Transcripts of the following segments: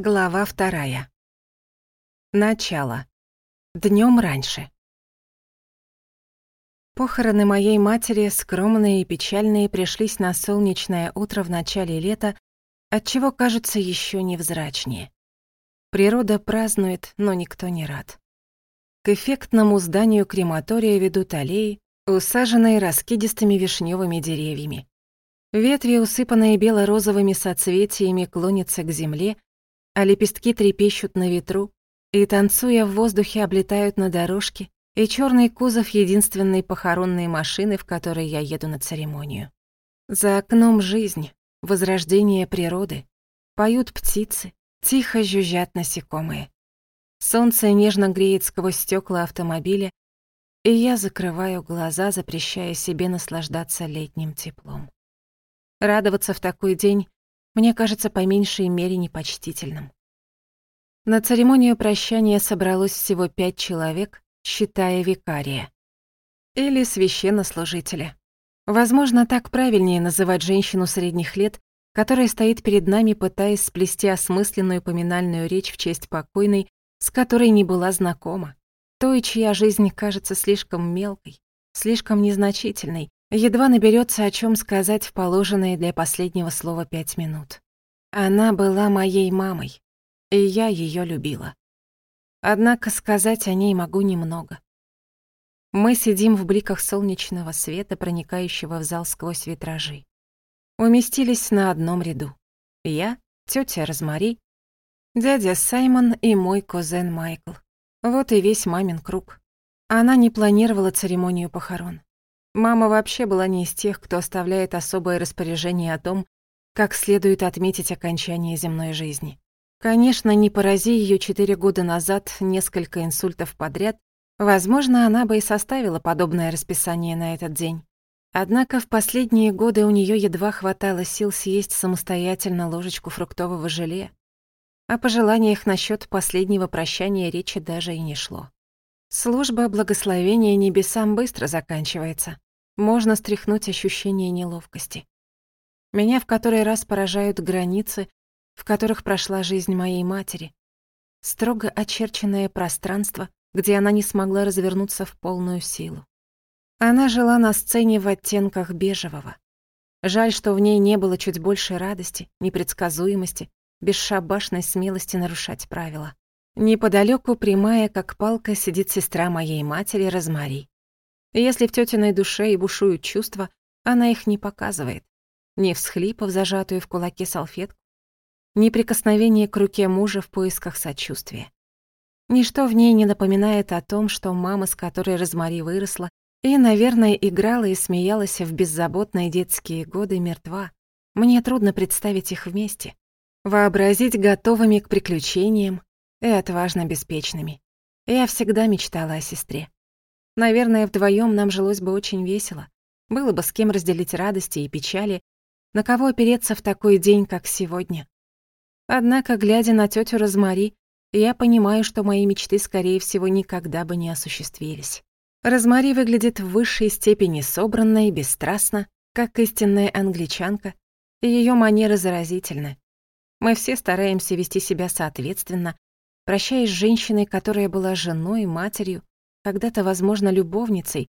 Глава вторая. Начало. Днем раньше. Похороны моей матери, скромные и печальные, пришлись на солнечное утро в начале лета, отчего кажется еще невзрачнее. Природа празднует, но никто не рад. К эффектному зданию крематория ведут аллеи, усаженные раскидистыми вишневыми деревьями. Ветви, усыпанные бело-розовыми соцветиями, клонятся к земле — а лепестки трепещут на ветру и, танцуя в воздухе, облетают на дорожке и черный кузов единственной похоронной машины, в которой я еду на церемонию. За окном жизнь, возрождение природы. Поют птицы, тихо жужжат насекомые. Солнце нежно греет сквозь стекла автомобиля, и я закрываю глаза, запрещая себе наслаждаться летним теплом. Радоваться в такой день мне кажется по меньшей мере непочтительным. На церемонию прощания собралось всего пять человек, считая викария. Или священнослужителя. Возможно, так правильнее называть женщину средних лет, которая стоит перед нами, пытаясь сплести осмысленную поминальную речь в честь покойной, с которой не была знакома, той, чья жизнь кажется слишком мелкой, слишком незначительной, Едва наберется, о чем сказать в положенные для последнего слова пять минут. Она была моей мамой, и я ее любила. Однако сказать о ней могу немного. Мы сидим в бликах солнечного света, проникающего в зал сквозь витражи. Уместились на одном ряду. Я, тетя Розмари, дядя Саймон и мой кузен Майкл. Вот и весь мамин круг. Она не планировала церемонию похорон. Мама вообще была не из тех, кто оставляет особое распоряжение о том, как следует отметить окончание земной жизни. Конечно, не порази ее четыре года назад несколько инсультов подряд, возможно, она бы и составила подобное расписание на этот день. Однако в последние годы у нее едва хватало сил съесть самостоятельно ложечку фруктового желе. О пожеланиях насчет последнего прощания речи даже и не шло. Служба благословения небесам быстро заканчивается. Можно стряхнуть ощущение неловкости. Меня в который раз поражают границы, в которых прошла жизнь моей матери. Строго очерченное пространство, где она не смогла развернуться в полную силу. Она жила на сцене в оттенках бежевого. Жаль, что в ней не было чуть больше радости, непредсказуемости, бесшабашной смелости нарушать правила. Неподалеку прямая, как палка, сидит сестра моей матери Розмари. Если в тетиной душе и бушуют чувства, она их не показывает. Ни всхлипов, зажатую в кулаке салфетку, ни прикосновение к руке мужа в поисках сочувствия. Ничто в ней не напоминает о том, что мама, с которой Розмари выросла, и, наверное, играла и смеялась в беззаботные детские годы мертва. Мне трудно представить их вместе. Вообразить готовыми к приключениям, и отважно беспечными. Я всегда мечтала о сестре. Наверное, вдвоем нам жилось бы очень весело. Было бы с кем разделить радости и печали, на кого опереться в такой день, как сегодня. Однако, глядя на тетю Розмари, я понимаю, что мои мечты, скорее всего, никогда бы не осуществились. Розмари выглядит в высшей степени собранно и бесстрастно, как истинная англичанка, и её манеры заразительны. Мы все стараемся вести себя соответственно, прощаясь с женщиной, которая была женой, матерью, когда-то, возможно, любовницей,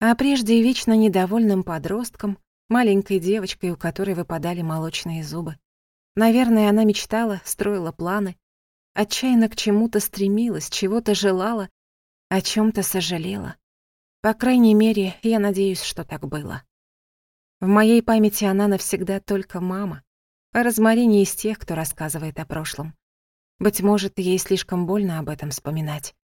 а прежде и вечно недовольным подростком, маленькой девочкой, у которой выпадали молочные зубы. Наверное, она мечтала, строила планы, отчаянно к чему-то стремилась, чего-то желала, о чем то сожалела. По крайней мере, я надеюсь, что так было. В моей памяти она навсегда только мама, а Розмари не из тех, кто рассказывает о прошлом. Быть может, ей слишком больно об этом вспоминать.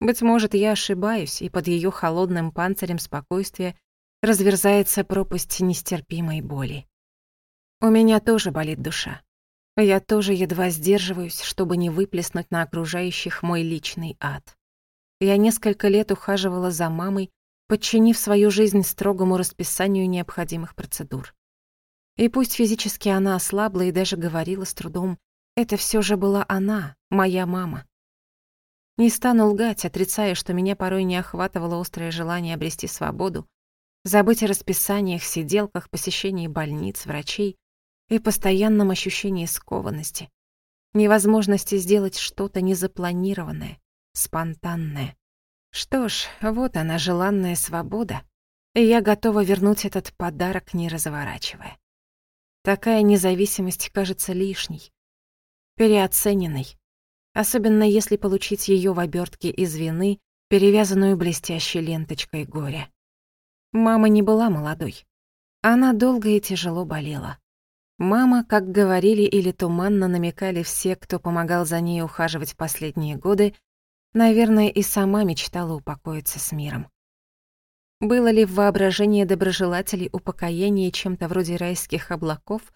Быть может, я ошибаюсь, и под ее холодным панцирем спокойствия разверзается пропасть нестерпимой боли. У меня тоже болит душа. Я тоже едва сдерживаюсь, чтобы не выплеснуть на окружающих мой личный ад. Я несколько лет ухаживала за мамой, подчинив свою жизнь строгому расписанию необходимых процедур. И пусть физически она ослабла и даже говорила с трудом, это все же была она, моя мама. Не стану лгать, отрицая, что меня порой не охватывало острое желание обрести свободу, забыть о расписаниях, сиделках, посещении больниц, врачей и постоянном ощущении скованности, невозможности сделать что-то незапланированное, спонтанное. Что ж, вот она, желанная свобода, и я готова вернуть этот подарок, не разворачивая. Такая независимость кажется лишней, переоцененной, особенно если получить ее в обертке из вины, перевязанную блестящей ленточкой горя. Мама не была молодой. Она долго и тяжело болела. Мама, как говорили или туманно намекали все, кто помогал за ней ухаживать в последние годы, наверное, и сама мечтала упокоиться с миром. Было ли в воображении доброжелателей упокоение чем-то вроде райских облаков,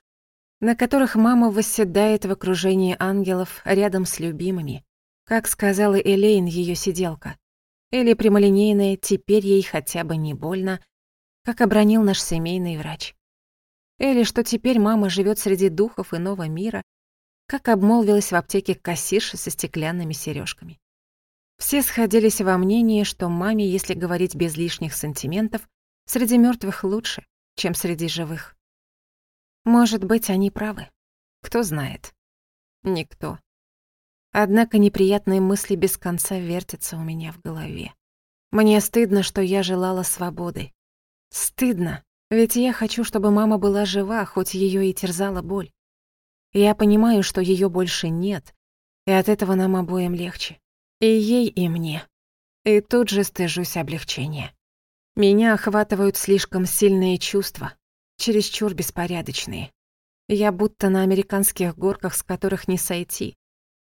на которых мама восседает в окружении ангелов рядом с любимыми, как сказала Элейн, ее сиделка. Или прямолинейная, теперь ей хотя бы не больно, как обронил наш семейный врач. Или что теперь мама живет среди духов иного мира, как обмолвилась в аптеке кассирша со стеклянными сережками. Все сходились во мнении, что маме, если говорить без лишних сантиментов, среди мертвых лучше, чем среди живых. Может быть, они правы. Кто знает? Никто. Однако неприятные мысли без конца вертятся у меня в голове. Мне стыдно, что я желала свободы. Стыдно, ведь я хочу, чтобы мама была жива, хоть ее и терзала боль. Я понимаю, что ее больше нет, и от этого нам обоим легче. И ей, и мне. И тут же стыжусь облегчения. Меня охватывают слишком сильные чувства, чересчур беспорядочные. Я будто на американских горках, с которых не сойти,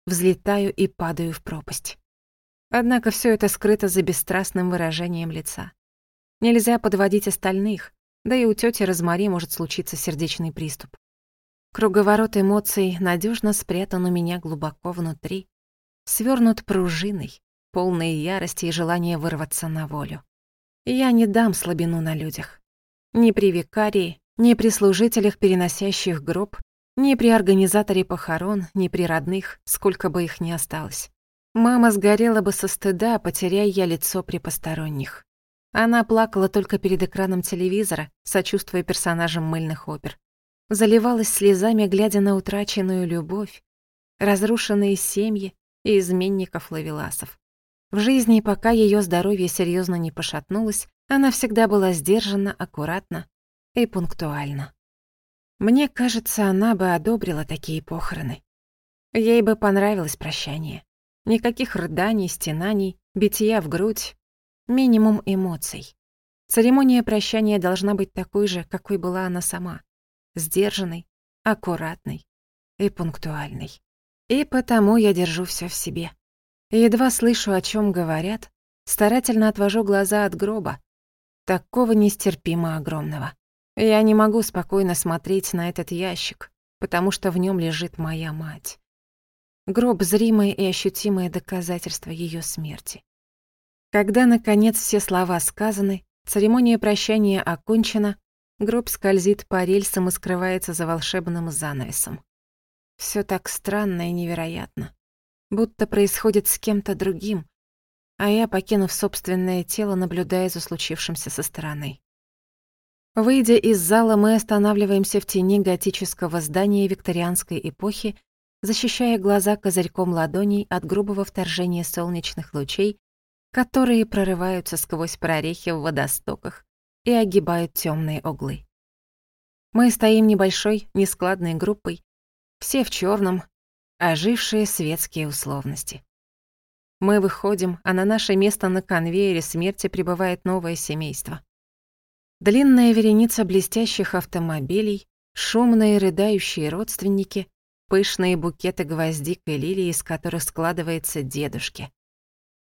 взлетаю и падаю в пропасть. Однако все это скрыто за бесстрастным выражением лица. Нельзя подводить остальных, да и у тети Розмари может случиться сердечный приступ. Круговорот эмоций надежно спрятан у меня глубоко внутри, свернут пружиной, полные ярости и желания вырваться на волю. Я не дам слабину на людях ни при викарии, ни при служителях переносящих гроб, ни при организаторе похорон, ни при родных, сколько бы их ни осталось. Мама сгорела бы со стыда, потеряя я лицо при посторонних. Она плакала только перед экраном телевизора, сочувствуя персонажам мыльных опер. Заливалась слезами, глядя на утраченную любовь, разрушенные семьи и изменников-лавеласов. В жизни, пока ее здоровье серьезно не пошатнулось, она всегда была сдержана, аккуратна и пунктуальна. Мне кажется, она бы одобрила такие похороны. Ей бы понравилось прощание. Никаких рыданий, стенаний, битья в грудь. Минимум эмоций. Церемония прощания должна быть такой же, какой была она сама. Сдержанной, аккуратной и пунктуальной. И потому я держу все в себе. Едва слышу, о чем говорят, старательно отвожу глаза от гроба, такого нестерпимо огромного. Я не могу спокойно смотреть на этот ящик, потому что в нем лежит моя мать. Гроб — зримое и ощутимое доказательство ее смерти. Когда, наконец, все слова сказаны, церемония прощания окончена, гроб скользит по рельсам и скрывается за волшебным занавесом. Все так странно и невероятно. Будто происходит с кем-то другим, а я, покинув собственное тело, наблюдая за случившимся со стороны. Выйдя из зала, мы останавливаемся в тени готического здания викторианской эпохи, защищая глаза козырьком ладоней от грубого вторжения солнечных лучей, которые прорываются сквозь прорехи в водостоках и огибают темные углы. Мы стоим небольшой, нескладной группой, все в черном, ожившие светские условности. Мы выходим, а на наше место на конвейере смерти прибывает новое семейство. Длинная вереница блестящих автомобилей, шумные рыдающие родственники, пышные букеты гвоздик и лилий, из которых складывается дедушки.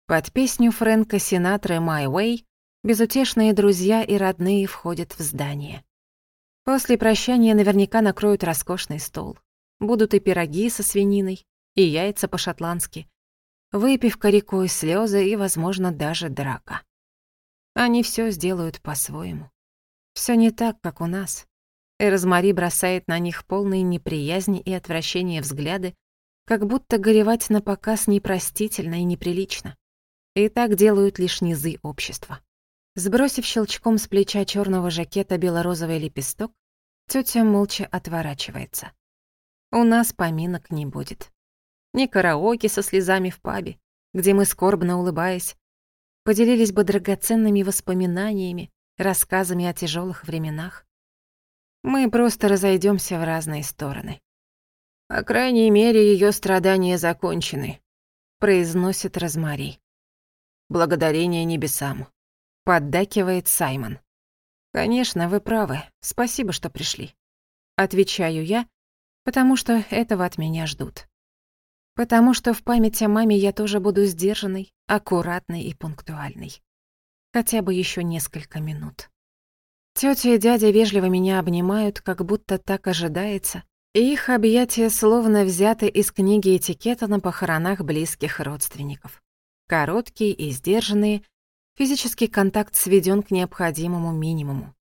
Под песню Фрэнка Синатры «My Way» безутешные друзья и родные входят в здание. После прощания наверняка накроют роскошный стол. Будут и пироги со свининой, и яйца по-шотландски, выпив корику слезы и, возможно, даже драка. Они все сделают по-своему. Все не так, как у нас. И бросает на них полные неприязни и отвращения взгляды, как будто горевать на показ непростительно и неприлично. И так делают лишь низы общества. Сбросив щелчком с плеча черного жакета белорозовый лепесток, тетя молча отворачивается. У нас поминок не будет ни караоке со слезами в пабе, где мы скорбно улыбаясь, поделились бы драгоценными воспоминаниями, рассказами о тяжелых временах. Мы просто разойдемся в разные стороны. По крайней мере, ее страдания закончены, произносит Розмари. Благодарение небесам, поддакивает Саймон. Конечно, вы правы. Спасибо, что пришли. Отвечаю я, потому что этого от меня ждут потому что в память о маме я тоже буду сдержанной, аккуратной и пунктуальной. Хотя бы еще несколько минут. Тётя и дядя вежливо меня обнимают, как будто так ожидается, и их объятия словно взяты из книги этикета на похоронах близких родственников. Короткие и сдержанные, физический контакт сведен к необходимому минимуму.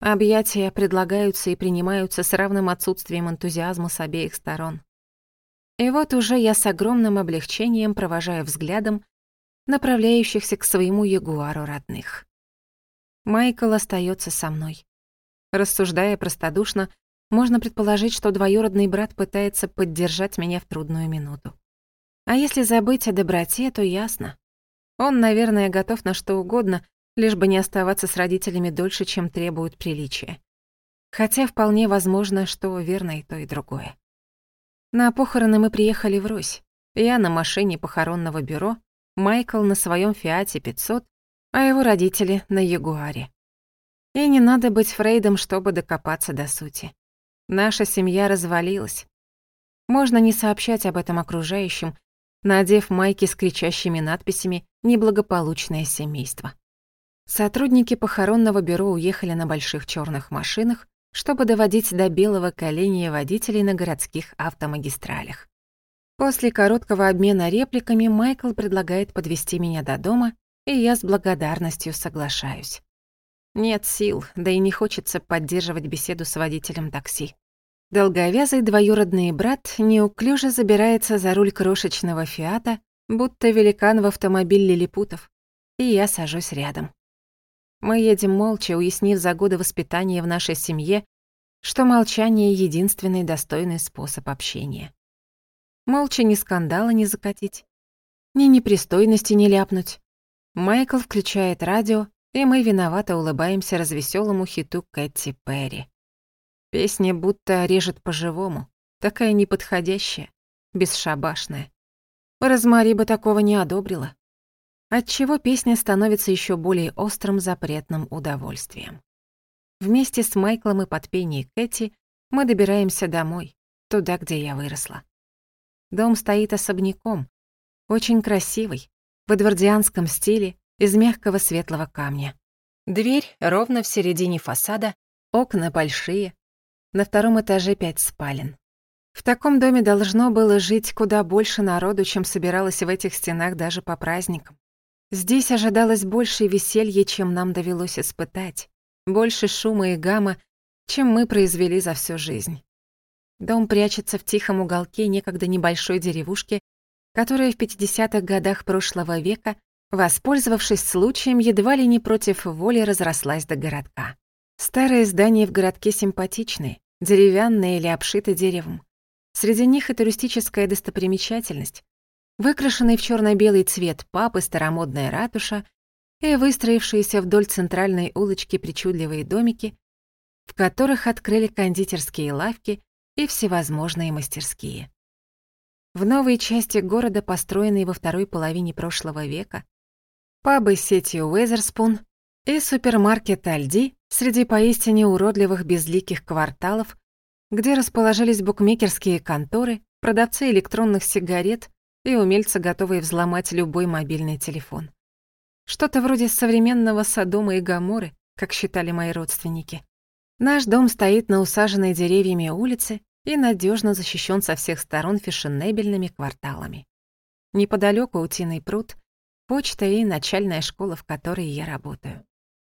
Объятия предлагаются и принимаются с равным отсутствием энтузиазма с обеих сторон. И вот уже я с огромным облегчением провожаю взглядом направляющихся к своему ягуару родных. Майкл остается со мной. Рассуждая простодушно, можно предположить, что двоюродный брат пытается поддержать меня в трудную минуту. А если забыть о доброте, то ясно. Он, наверное, готов на что угодно, лишь бы не оставаться с родителями дольше, чем требуют приличия. Хотя вполне возможно, что верно и то, и другое. На похороны мы приехали в Русь. Я на машине похоронного бюро, Майкл на своем Фиате 500, а его родители на Ягуаре. И не надо быть Фрейдом, чтобы докопаться до сути. Наша семья развалилась. Можно не сообщать об этом окружающим, надев майки с кричащими надписями «Неблагополучное семейство». Сотрудники похоронного бюро уехали на больших черных машинах, чтобы доводить до белого коленя водителей на городских автомагистралях. После короткого обмена репликами Майкл предлагает подвести меня до дома, и я с благодарностью соглашаюсь. Нет сил, да и не хочется поддерживать беседу с водителем такси. Долговязый двоюродный брат неуклюже забирается за руль крошечного «Фиата», будто великан в автомобиль лилипутов, и я сажусь рядом. Мы едем молча, уяснив за годы воспитания в нашей семье, что молчание — единственный достойный способ общения. Молча ни скандала не закатить, ни непристойности не ляпнуть. Майкл включает радио, и мы виновато улыбаемся развеселому хиту Кэти Перри. Песня будто режет по-живому, такая неподходящая, бесшабашная. Розмари бы такого не одобрила отчего песня становится еще более острым запретным удовольствием. Вместе с Майклом и под пение Кэти мы добираемся домой, туда, где я выросла. Дом стоит особняком, очень красивый, в эдвардианском стиле, из мягкого светлого камня. Дверь ровно в середине фасада, окна большие, на втором этаже пять спален. В таком доме должно было жить куда больше народу, чем собиралось в этих стенах даже по праздникам. Здесь ожидалось больше веселья, чем нам довелось испытать, больше шума и гамма, чем мы произвели за всю жизнь. Дом прячется в тихом уголке некогда небольшой деревушки, которая в 50-х годах прошлого века, воспользовавшись случаем, едва ли не против воли разрослась до городка. Старые здания в городке симпатичные, деревянные или обшиты деревом. Среди них и туристическая достопримечательность, Выкрашенный в черно-белый цвет папы старомодная ратуша и выстроившиеся вдоль центральной улочки причудливые домики, в которых открыли кондитерские лавки и всевозможные мастерские. В новой части города, построенной во второй половине прошлого века, пабы с сетью Уэзерспун и супермаркет Альди среди поистине уродливых безликих кварталов, где расположились букмекерские конторы, продавцы электронных сигарет, и умельцы, готовые взломать любой мобильный телефон. Что-то вроде современного Содома и Гаморы, как считали мои родственники. Наш дом стоит на усаженной деревьями улице и надежно защищен со всех сторон фешенебельными кварталами. Неподалеку утиный пруд, почта и начальная школа, в которой я работаю.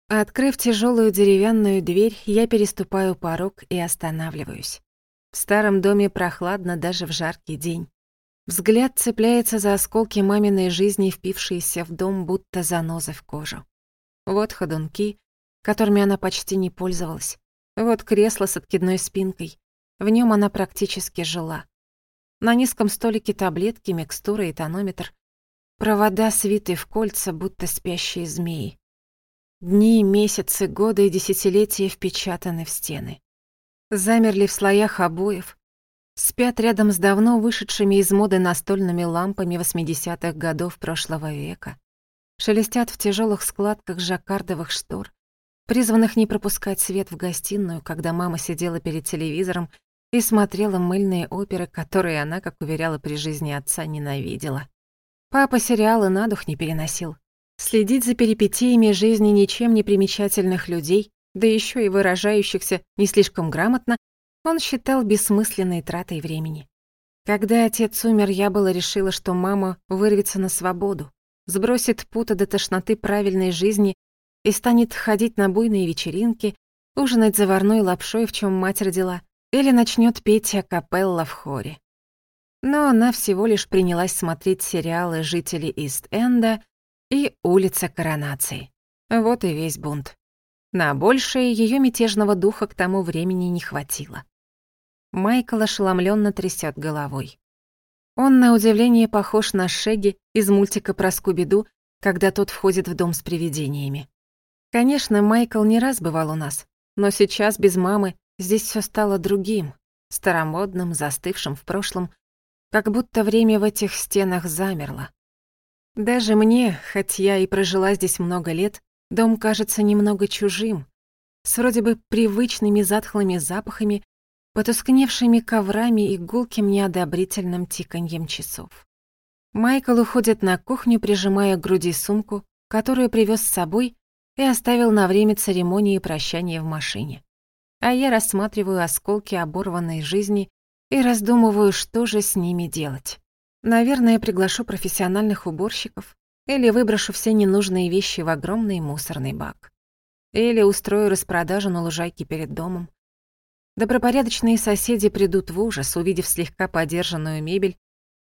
Открыв тяжелую деревянную дверь, я переступаю порог и останавливаюсь. В старом доме прохладно даже в жаркий день. Взгляд цепляется за осколки маминой жизни, впившиеся в дом, будто занозы в кожу. Вот ходунки, которыми она почти не пользовалась. Вот кресло с откидной спинкой. В нем она практически жила. На низком столике таблетки, микстура и тонометр. Провода свиты в кольца, будто спящие змеи. Дни, месяцы, годы и десятилетия впечатаны в стены. Замерли в слоях обоев, Спят рядом с давно вышедшими из моды настольными лампами 80-х годов прошлого века. Шелестят в тяжелых складках жаккардовых штор, призванных не пропускать свет в гостиную, когда мама сидела перед телевизором и смотрела мыльные оперы, которые она, как уверяла при жизни отца, ненавидела. Папа сериалы на дух не переносил. Следить за перипетиями жизни ничем не примечательных людей, да еще и выражающихся не слишком грамотно, он считал бессмысленной тратой времени. Когда отец умер, я была решила, что мама вырвется на свободу, сбросит пута до тошноты правильной жизни и станет ходить на буйные вечеринки, ужинать заварной лапшой, в чем мать родила, или начнет петь акапелла в хоре. Но она всего лишь принялась смотреть сериалы «Жители Ист-Энда» и «Улица коронации». Вот и весь бунт. На большее ее мятежного духа к тому времени не хватило. Майкл ошеломленно трясет головой. Он, на удивление, похож на Шеги из мультика про Скуби-Ду, когда тот входит в дом с привидениями. Конечно, Майкл не раз бывал у нас, но сейчас без мамы здесь все стало другим, старомодным, застывшим в прошлом, как будто время в этих стенах замерло. Даже мне, хоть я и прожила здесь много лет, дом кажется немного чужим, с вроде бы привычными затхлыми запахами потускневшими коврами и гулким неодобрительным тиканьем часов. Майкл уходит на кухню, прижимая к груди сумку, которую привез с собой и оставил на время церемонии прощания в машине. А я рассматриваю осколки оборванной жизни и раздумываю, что же с ними делать. Наверное, приглашу профессиональных уборщиков или выброшу все ненужные вещи в огромный мусорный бак. Или устрою распродажу на лужайке перед домом, Добропорядочные соседи придут в ужас, увидев слегка подержанную мебель,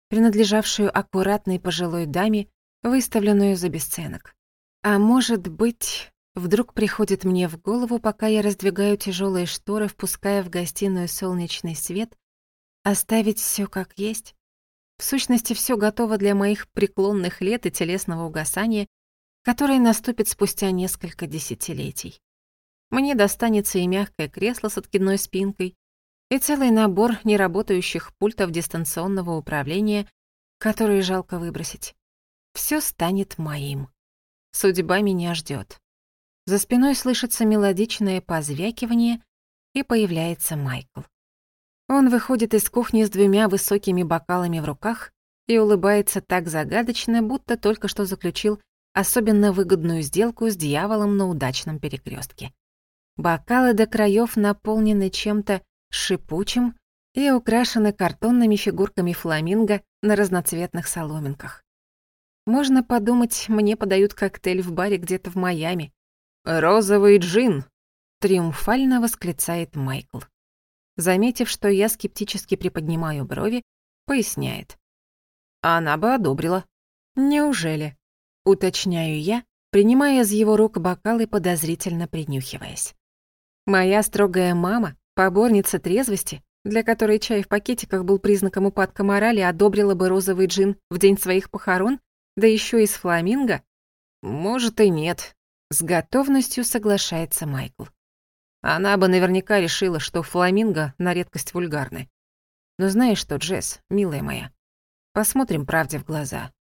принадлежавшую аккуратной пожилой даме, выставленную за бесценок. А может быть, вдруг приходит мне в голову, пока я раздвигаю тяжелые шторы, впуская в гостиную солнечный свет, оставить все как есть? В сущности, все готово для моих преклонных лет и телесного угасания, которое наступит спустя несколько десятилетий. Мне достанется и мягкое кресло с откидной спинкой, и целый набор неработающих пультов дистанционного управления, которые жалко выбросить. Все станет моим. Судьба меня ждет. За спиной слышится мелодичное позвякивание, и появляется Майкл. Он выходит из кухни с двумя высокими бокалами в руках и улыбается так загадочно, будто только что заключил особенно выгодную сделку с дьяволом на удачном перекрестке. Бокалы до краев наполнены чем-то шипучим и украшены картонными фигурками фламинго на разноцветных соломинках. Можно подумать, мне подают коктейль в баре где-то в Майами. «Розовый джин!» — триумфально восклицает Майкл. Заметив, что я скептически приподнимаю брови, поясняет. «Она бы одобрила». «Неужели?» — уточняю я, принимая из его рук бокалы подозрительно принюхиваясь. Моя строгая мама, поборница трезвости, для которой чай в пакетиках был признаком упадка морали, одобрила бы розовый джин в день своих похорон, да еще и с фламинго? Может и нет. С готовностью соглашается Майкл. Она бы наверняка решила, что фламинго на редкость вульгарны. Но знаешь что, Джесс, милая моя, посмотрим правде в глаза.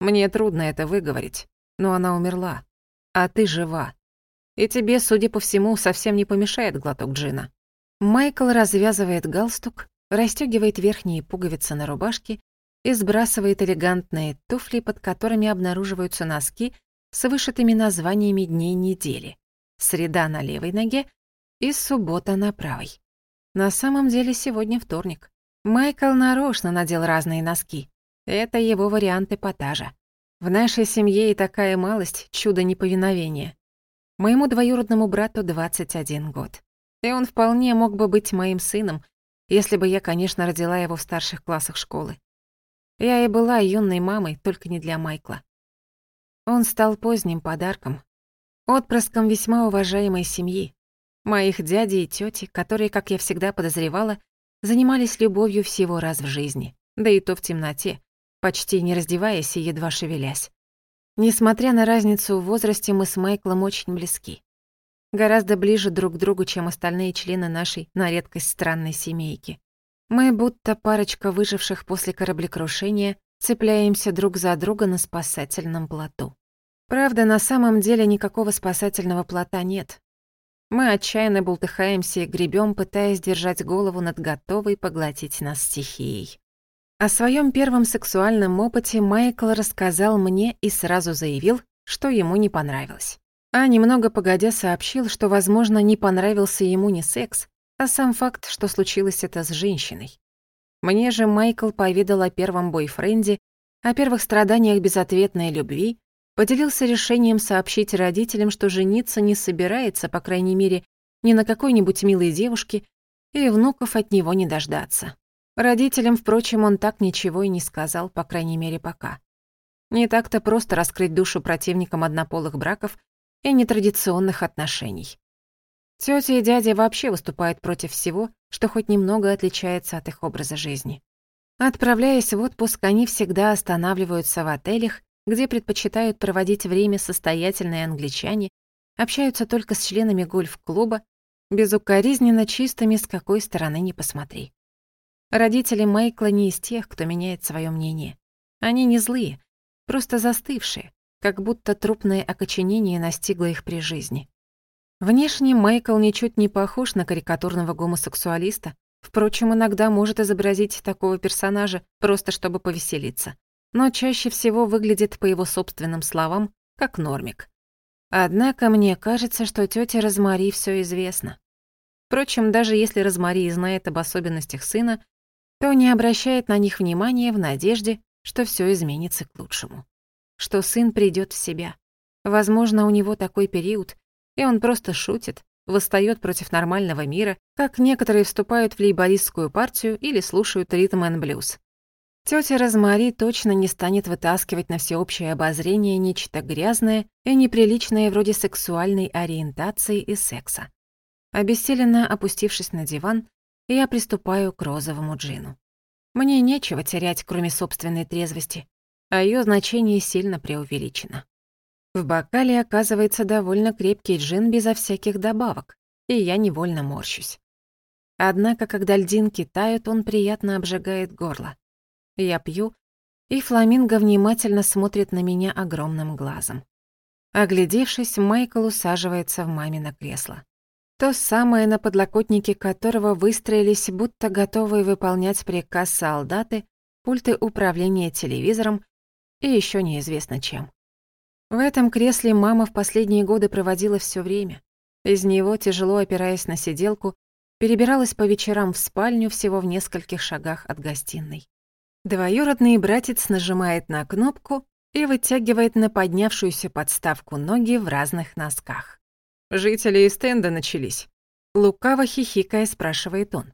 Мне трудно это выговорить, но она умерла, а ты жива. И тебе, судя по всему, совсем не помешает глоток джина». Майкл развязывает галстук, расстёгивает верхние пуговицы на рубашке и сбрасывает элегантные туфли, под которыми обнаруживаются носки с вышитыми названиями дней недели. Среда на левой ноге и суббота на правой. На самом деле сегодня вторник. Майкл нарочно надел разные носки. Это его вариант эпатажа. В нашей семье и такая малость — чудо неповиновения. Моему двоюродному брату 21 год. И он вполне мог бы быть моим сыном, если бы я, конечно, родила его в старших классах школы. Я и была юной мамой, только не для Майкла. Он стал поздним подарком, отпрыском весьма уважаемой семьи, моих дяди и тети, которые, как я всегда подозревала, занимались любовью всего раз в жизни, да и то в темноте, почти не раздеваясь и едва шевелясь. Несмотря на разницу в возрасте, мы с Майклом очень близки. Гораздо ближе друг к другу, чем остальные члены нашей, на редкость, странной семейки. Мы будто парочка выживших после кораблекрушения цепляемся друг за друга на спасательном плоту. Правда, на самом деле никакого спасательного плота нет. Мы отчаянно бултыхаемся и гребем, пытаясь держать голову над готовой поглотить нас стихией. О своем первом сексуальном опыте Майкл рассказал мне и сразу заявил, что ему не понравилось. А немного погодя сообщил, что, возможно, не понравился ему не секс, а сам факт, что случилось это с женщиной. Мне же Майкл поведал о первом бойфренде, о первых страданиях безответной любви, поделился решением сообщить родителям, что жениться не собирается, по крайней мере, ни на какой-нибудь милой девушке, и внуков от него не дождаться. Родителям, впрочем, он так ничего и не сказал, по крайней мере, пока. Не так-то просто раскрыть душу противникам однополых браков и нетрадиционных отношений. Тётя и дядя вообще выступают против всего, что хоть немного отличается от их образа жизни. Отправляясь в отпуск, они всегда останавливаются в отелях, где предпочитают проводить время состоятельные англичане, общаются только с членами гольф-клуба, безукоризненно чистыми, с какой стороны ни посмотри. Родители Майкла не из тех, кто меняет свое мнение. Они не злые, просто застывшие, как будто трупное окоченение настигло их при жизни. Внешне Майкл ничуть не похож на карикатурного гомосексуалиста, впрочем, иногда может изобразить такого персонажа просто чтобы повеселиться, но чаще всего выглядит, по его собственным словам, как нормик. Однако мне кажется, что тете Розмари все известно. Впрочем, даже если Розмари знает об особенностях сына, то не обращает на них внимания в надежде, что все изменится к лучшему. Что сын придет в себя. Возможно, у него такой период, и он просто шутит, восстает против нормального мира, как некоторые вступают в лейбористскую партию или слушают ритм and блюз. Тётя Розмари точно не станет вытаскивать на всеобщее обозрение нечто грязное и неприличное вроде сексуальной ориентации и секса. Обессиленно опустившись на диван, и я приступаю к розовому джину. Мне нечего терять, кроме собственной трезвости, а ее значение сильно преувеличено. В бокале оказывается довольно крепкий джин безо всяких добавок, и я невольно морщусь. Однако, когда льдинки тают, он приятно обжигает горло. Я пью, и фламинго внимательно смотрит на меня огромным глазом. Оглядевшись, Майкл усаживается в мамино кресло. То самое на подлокотнике которого выстроились, будто готовые выполнять приказ солдаты, пульты управления телевизором и еще неизвестно чем. В этом кресле мама в последние годы проводила все время. Из него, тяжело опираясь на сиделку, перебиралась по вечерам в спальню всего в нескольких шагах от гостиной. Двоюродный братец нажимает на кнопку и вытягивает на поднявшуюся подставку ноги в разных носках. Жители из стенда начались. Лукаво хихикая спрашивает он.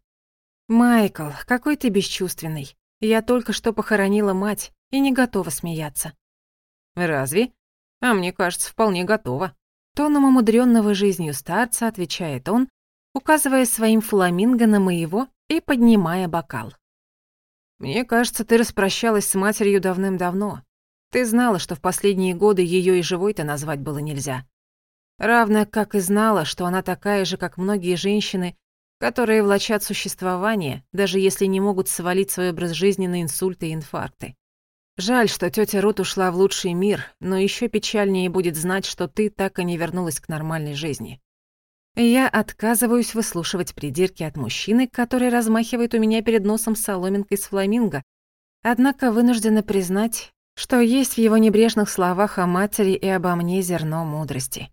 «Майкл, какой ты бесчувственный. Я только что похоронила мать и не готова смеяться». «Разве? А мне кажется, вполне готова». Тоном умудренного жизнью старца отвечает он, указывая своим фламинго на моего и поднимая бокал. «Мне кажется, ты распрощалась с матерью давным-давно. Ты знала, что в последние годы ее и живой-то назвать было нельзя равно как и знала, что она такая же, как многие женщины, которые влачат существование, даже если не могут свалить свой образ жизни на инсульты и инфаркты. Жаль, что тетя Рут ушла в лучший мир, но еще печальнее будет знать, что ты так и не вернулась к нормальной жизни. Я отказываюсь выслушивать придирки от мужчины, который размахивает у меня перед носом соломинкой с фламинго, однако вынуждена признать, что есть в его небрежных словах о матери и обо мне зерно мудрости.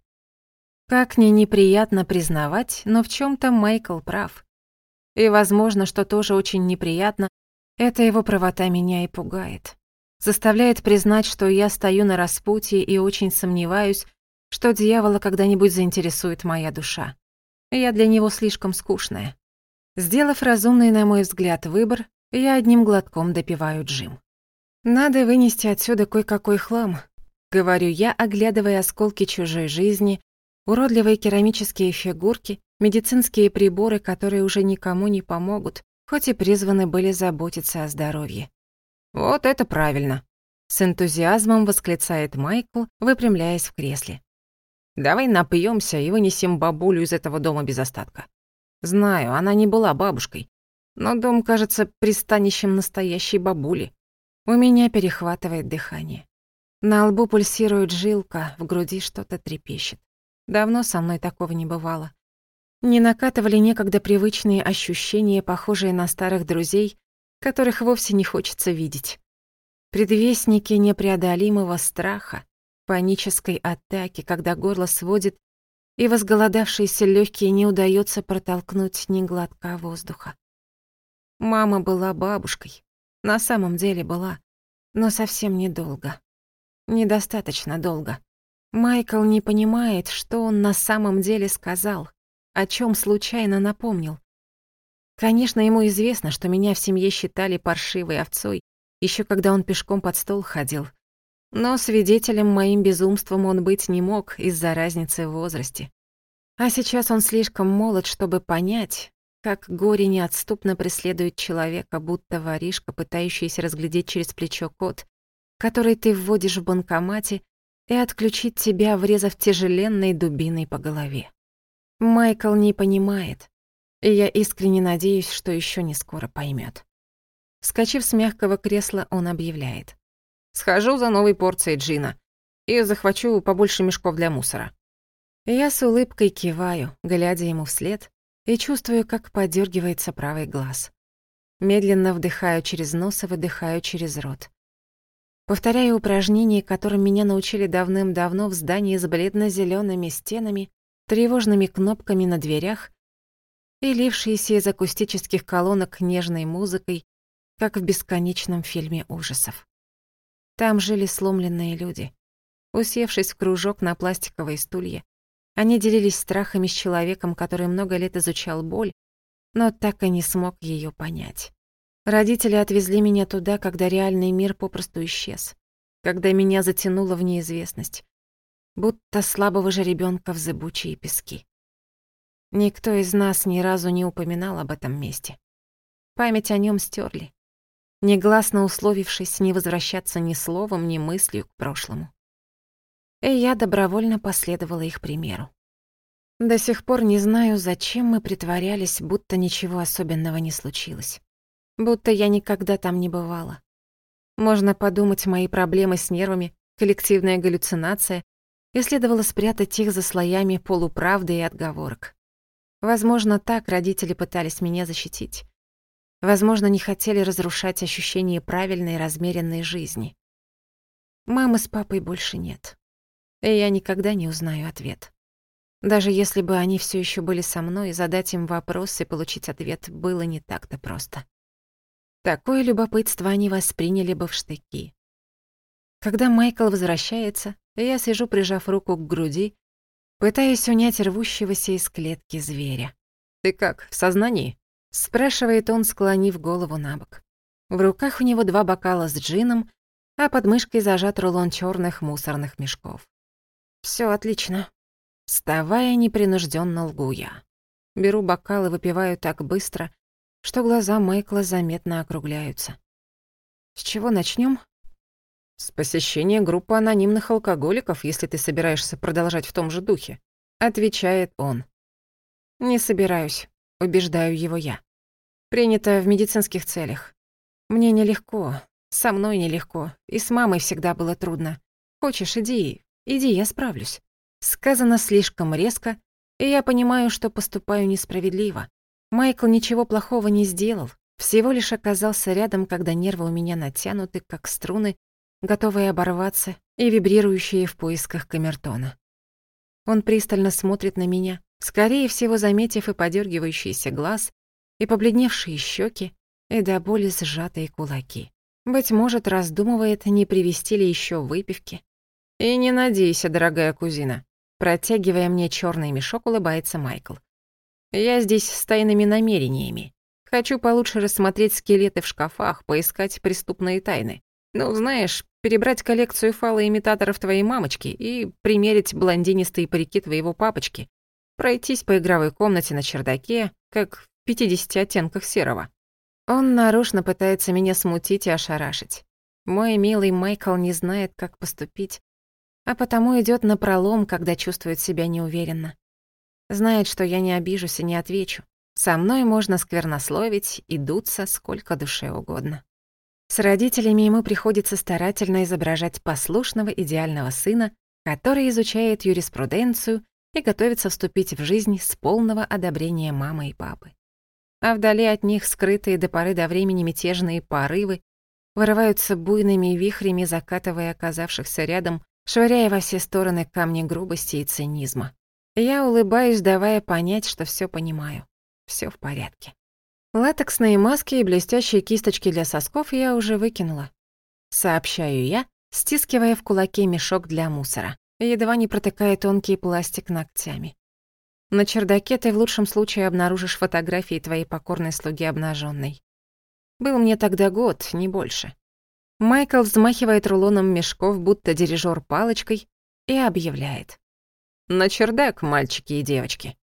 Как мне неприятно признавать, но в чем то Майкл прав. И, возможно, что тоже очень неприятно, это его правота меня и пугает. Заставляет признать, что я стою на распутье и очень сомневаюсь, что дьявола когда-нибудь заинтересует моя душа. Я для него слишком скучная. Сделав разумный, на мой взгляд, выбор, я одним глотком допиваю Джим. «Надо вынести отсюда кое-какой хлам», — говорю я, оглядывая осколки чужой жизни, Уродливые керамические фигурки, медицинские приборы, которые уже никому не помогут, хоть и призваны были заботиться о здоровье. «Вот это правильно!» — с энтузиазмом восклицает Майкл, выпрямляясь в кресле. «Давай напьемся и вынесем бабулю из этого дома без остатка. Знаю, она не была бабушкой, но дом кажется пристанищем настоящей бабули. У меня перехватывает дыхание. На лбу пульсирует жилка, в груди что-то трепещет. Давно со мной такого не бывало. Не накатывали некогда привычные ощущения, похожие на старых друзей, которых вовсе не хочется видеть. Предвестники непреодолимого страха, панической атаки, когда горло сводит, и возголодавшиеся легкие не удается протолкнуть ни глотка воздуха. Мама была бабушкой, на самом деле была, но совсем недолго. Недостаточно долго. Майкл не понимает, что он на самом деле сказал, о чем случайно напомнил. Конечно, ему известно, что меня в семье считали паршивой овцой, еще когда он пешком под стол ходил. Но свидетелем моим безумством он быть не мог из-за разницы в возрасте. А сейчас он слишком молод, чтобы понять, как горе неотступно преследует человека, будто воришка, пытающийся разглядеть через плечо кот, который ты вводишь в банкомате и отключить тебя, врезав тяжеленной дубиной по голове. Майкл не понимает, и я искренне надеюсь, что еще не скоро поймет. Вскочив с мягкого кресла, он объявляет. «Схожу за новой порцией джина и захвачу побольше мешков для мусора». Я с улыбкой киваю, глядя ему вслед, и чувствую, как подергивается правый глаз. Медленно вдыхаю через нос и выдыхаю через рот. Повторяя упражнения, которым меня научили давным-давно в здании с бледно-зелеными стенами, тревожными кнопками на дверях и лившиеся из акустических колонок нежной музыкой, как в бесконечном фильме ужасов. Там жили сломленные люди. Усевшись в кружок на пластиковые стулья, они делились страхами с человеком, который много лет изучал боль, но так и не смог ее понять. Родители отвезли меня туда, когда реальный мир попросту исчез, когда меня затянуло в неизвестность, будто слабого же ребенка в зыбучие пески. Никто из нас ни разу не упоминал об этом месте. Память о нем стерли, негласно условившись не возвращаться ни словом, ни мыслью к прошлому. И я добровольно последовала их примеру. До сих пор не знаю, зачем мы притворялись, будто ничего особенного не случилось будто я никогда там не бывала. Можно подумать, мои проблемы с нервами, коллективная галлюцинация, и следовало спрятать их за слоями полуправды и отговорок. Возможно, так родители пытались меня защитить. Возможно, не хотели разрушать ощущение правильной размеренной жизни. Мамы с папой больше нет. И я никогда не узнаю ответ. Даже если бы они все еще были со мной, задать им вопрос и получить ответ было не так-то просто. Такое любопытство они восприняли бы в штыки. Когда Майкл возвращается, я сижу, прижав руку к груди, пытаясь унять рвущегося из клетки зверя. «Ты как, в сознании?» — спрашивает он, склонив голову на бок. В руках у него два бокала с джином, а под мышкой зажат рулон черных мусорных мешков. Все отлично». Вставая, непринужденно лгу я. Беру бокал и выпиваю так быстро, что глаза Майкла заметно округляются. «С чего начнем? «С посещения группы анонимных алкоголиков, если ты собираешься продолжать в том же духе», — отвечает он. «Не собираюсь», — убеждаю его я. «Принято в медицинских целях. Мне нелегко, со мной нелегко, и с мамой всегда было трудно. Хочешь, иди, иди, я справлюсь». Сказано слишком резко, и я понимаю, что поступаю несправедливо. Майкл ничего плохого не сделал, всего лишь оказался рядом, когда нервы у меня натянуты, как струны, готовые оборваться и вибрирующие в поисках камертона. Он пристально смотрит на меня, скорее всего, заметив и подергивающийся глаз, и побледневшие щеки, и до боли сжатые кулаки. Быть может, раздумывает, не привезти ли еще выпивки. «И не надейся, дорогая кузина», Протягивая мне черный мешок, улыбается Майкл. Я здесь с тайными намерениями. Хочу получше рассмотреть скелеты в шкафах, поискать преступные тайны. Ну, знаешь, перебрать коллекцию фалоимитаторов твоей мамочки и примерить блондинистые парики твоего папочки. Пройтись по игровой комнате на чердаке, как в 50 оттенках серого. Он нарочно пытается меня смутить и ошарашить. Мой милый Майкл не знает, как поступить, а потому идёт напролом, когда чувствует себя неуверенно знает, что я не обижусь и не отвечу. Со мной можно сквернословить и дуться сколько душе угодно. С родителями ему приходится старательно изображать послушного идеального сына, который изучает юриспруденцию и готовится вступить в жизнь с полного одобрения мамы и папы. А вдали от них скрытые до поры до времени мятежные порывы вырываются буйными вихрями, закатывая оказавшихся рядом, швыряя во все стороны камни грубости и цинизма. Я улыбаюсь, давая понять, что все понимаю. Все в порядке. Латексные маски и блестящие кисточки для сосков я уже выкинула. Сообщаю я, стискивая в кулаке мешок для мусора, едва не протыкая тонкий пластик ногтями. На чердаке ты в лучшем случае обнаружишь фотографии твоей покорной слуги обнаженной. Был мне тогда год, не больше. Майкл взмахивает рулоном мешков, будто дирижер палочкой, и объявляет на чердак, мальчики и девочки.